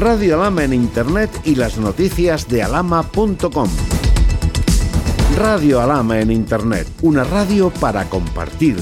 Radio Alama en Internet y las noticias de alama.com. Radio Alama en Internet, una radio para compartir.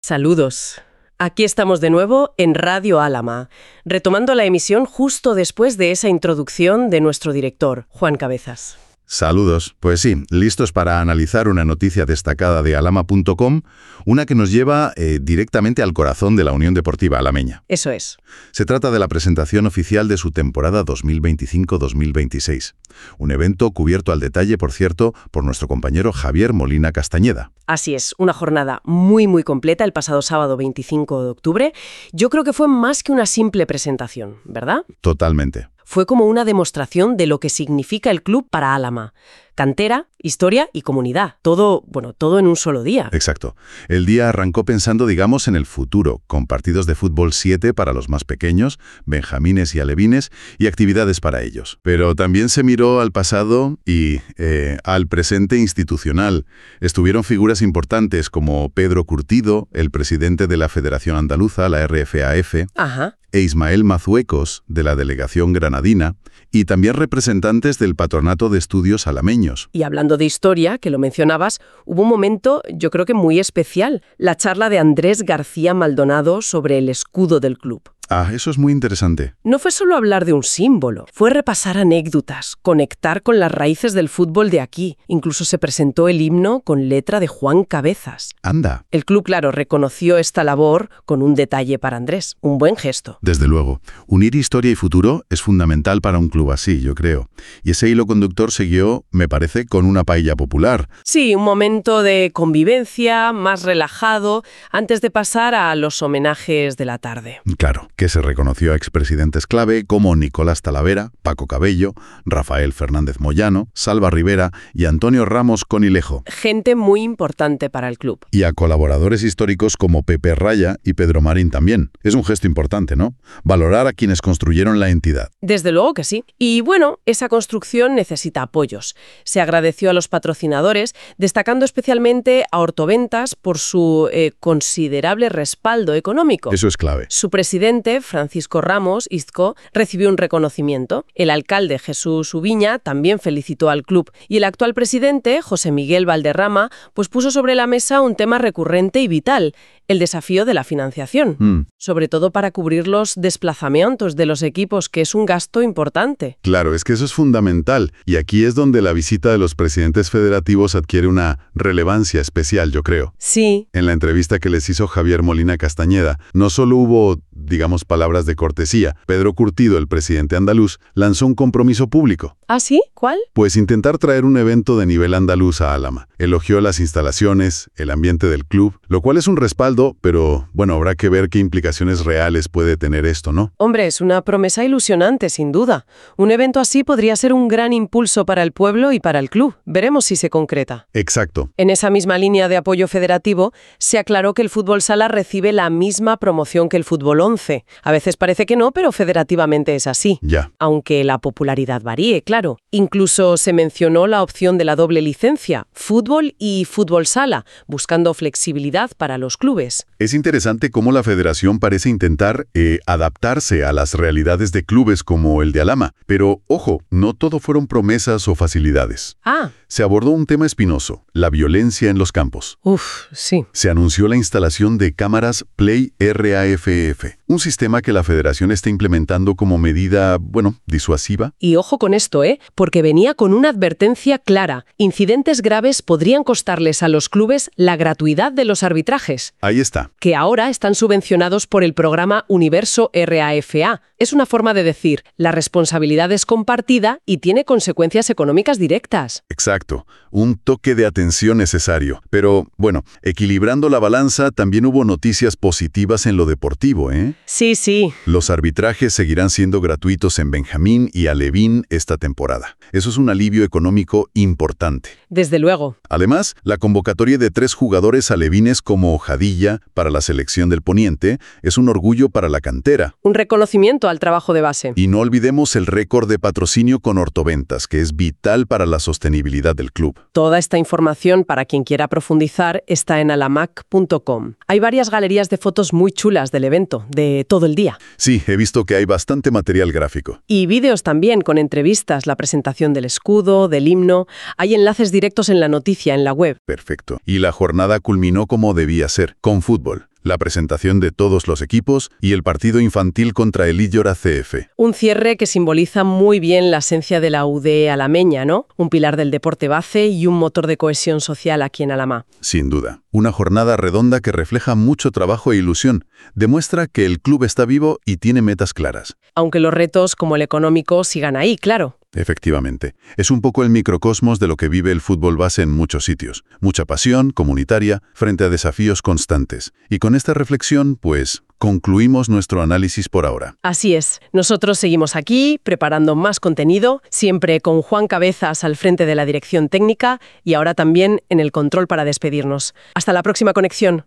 Saludos. Aquí estamos de nuevo en Radio Álama, retomando la emisión justo después de esa introducción de nuestro director, Juan Cabezas. Saludos. Pues sí, listos para analizar una noticia destacada de alama.com, una que nos lleva eh, directamente al corazón de la Unión Deportiva Alameña. Eso es. Se trata de la presentación oficial de su temporada 2025-2026. Un evento cubierto al detalle, por cierto, por nuestro compañero Javier Molina Castañeda. Así es, una jornada muy muy completa el pasado sábado 25 de octubre. Yo creo que fue más que una simple presentación, ¿verdad? Totalmente fue como una demostración de lo que significa el club para Álama. Cantera, historia y comunidad. Todo, bueno, todo en un solo día. Exacto. El día arrancó pensando, digamos, en el futuro, con partidos de fútbol 7 para los más pequeños, benjamines y alevines, y actividades para ellos. Pero también se miró al pasado y eh, al presente institucional. Estuvieron figuras importantes como Pedro Curtido, el presidente de la Federación Andaluza, la RFAF, Ajá e Ismael Mazuecos, de la delegación granadina, y también representantes del Patronato de Estudios Alameños. Y hablando de historia, que lo mencionabas, hubo un momento, yo creo que muy especial, la charla de Andrés García Maldonado sobre el escudo del club. Ah, eso es muy interesante. No fue solo hablar de un símbolo, fue repasar anécdotas, conectar con las raíces del fútbol de aquí. Incluso se presentó el himno con letra de Juan Cabezas. Anda. El club, claro, reconoció esta labor con un detalle para Andrés, un buen gesto. Desde luego. Unir historia y futuro es fundamental para un club así, yo creo. Y ese hilo conductor siguió, me parece, con una paella popular. Sí, un momento de convivencia, más relajado, antes de pasar a los homenajes de la tarde. Claro que se reconoció a expresidentes clave como Nicolás Talavera, Paco Cabello, Rafael Fernández Moyano, Salva Rivera y Antonio Ramos Conilejo. Gente muy importante para el club. Y a colaboradores históricos como Pepe Raya y Pedro Marín también. Es un gesto importante, ¿no? Valorar a quienes construyeron la entidad. Desde luego que sí. Y bueno, esa construcción necesita apoyos. Se agradeció a los patrocinadores, destacando especialmente a Hortoventas por su eh, considerable respaldo económico. Eso es clave. Su presidente Francisco Ramos Izco, recibió un reconocimiento. El alcalde Jesús Ubiña también felicitó al club y el actual presidente, José Miguel Valderrama, pues puso sobre la mesa un tema recurrente y vital, el desafío de la financiación, mm. sobre todo para cubrir los desplazamientos de los equipos, que es un gasto importante. Claro, es que eso es fundamental, y aquí es donde la visita de los presidentes federativos adquiere una relevancia especial, yo creo. Sí. En la entrevista que les hizo Javier Molina Castañeda, no solo hubo, digamos, palabras de cortesía, Pedro Curtido, el presidente andaluz, lanzó un compromiso público. ¿Ah, sí? ¿Cuál? Pues intentar traer un evento de nivel andaluz a Álama. Elogió las instalaciones, el ambiente del club, lo cual es un respaldo pero bueno, habrá que ver qué implicaciones reales puede tener esto, ¿no? Hombre, es una promesa ilusionante, sin duda. Un evento así podría ser un gran impulso para el pueblo y para el club. Veremos si se concreta. Exacto. En esa misma línea de apoyo federativo, se aclaró que el fútbol sala recibe la misma promoción que el fútbol 11. A veces parece que no, pero federativamente es así. Ya. Aunque la popularidad varíe, claro. Incluso se mencionó la opción de la doble licencia, fútbol y fútbol sala, buscando flexibilidad para los clubes. Es interesante cómo la federación parece intentar eh, adaptarse a las realidades de clubes como el de Alama, pero ojo, no todo fueron promesas o facilidades. Ah. Se abordó un tema espinoso, la violencia en los campos. Uf, sí. Se anunció la instalación de cámaras Play RAFF, un sistema que la federación está implementando como medida, bueno, disuasiva. Y ojo con esto, ¿eh? Porque venía con una advertencia clara. Incidentes graves podrían costarles a los clubes la gratuidad de los arbitrajes. Ahí está. Que ahora están subvencionados por el programa Universo RAFA. Es una forma de decir, la responsabilidad es compartida y tiene consecuencias económicas directas. Exacto. Un toque de atención necesario. Pero, bueno, equilibrando la balanza, también hubo noticias positivas en lo deportivo, ¿eh? Sí, sí. Los arbitrajes seguirán siendo gratuitos en Benjamín y Alevín esta temporada. Eso es un alivio económico importante. Desde luego. Además, la convocatoria de tres jugadores alevines como Jadilla para la selección del Poniente es un orgullo para la cantera. Un reconocimiento al trabajo de base. Y no olvidemos el récord de patrocinio con Hortoventas, que es vital para la sostenibilidad del club. Toda esta información, para quien quiera profundizar, está en alamac.com. Hay varias galerías de fotos muy chulas del evento, de todo el día. Sí, he visto que hay bastante material gráfico. Y vídeos también, con entrevistas, la presentación del escudo, del himno. Hay enlaces directos en la noticia, en la web. Perfecto. Y la jornada culminó como debía ser, con fútbol la presentación de todos los equipos y el partido infantil contra el Illora CF. Un cierre que simboliza muy bien la esencia de la UD alameña, ¿no? Un pilar del deporte base y un motor de cohesión social aquí en Alamá. Sin duda. Una jornada redonda que refleja mucho trabajo e ilusión. Demuestra que el club está vivo y tiene metas claras. Aunque los retos, como el económico, sigan ahí, claro. Efectivamente. Es un poco el microcosmos de lo que vive el fútbol base en muchos sitios. Mucha pasión, comunitaria, frente a desafíos constantes. Y con esta reflexión, pues, concluimos nuestro análisis por ahora. Así es. Nosotros seguimos aquí, preparando más contenido, siempre con Juan Cabezas al frente de la dirección técnica y ahora también en el control para despedirnos. Hasta la próxima conexión.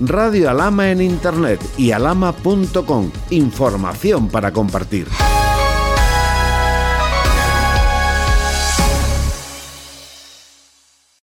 Radio Alama en Internet y alama.com. Información para compartir.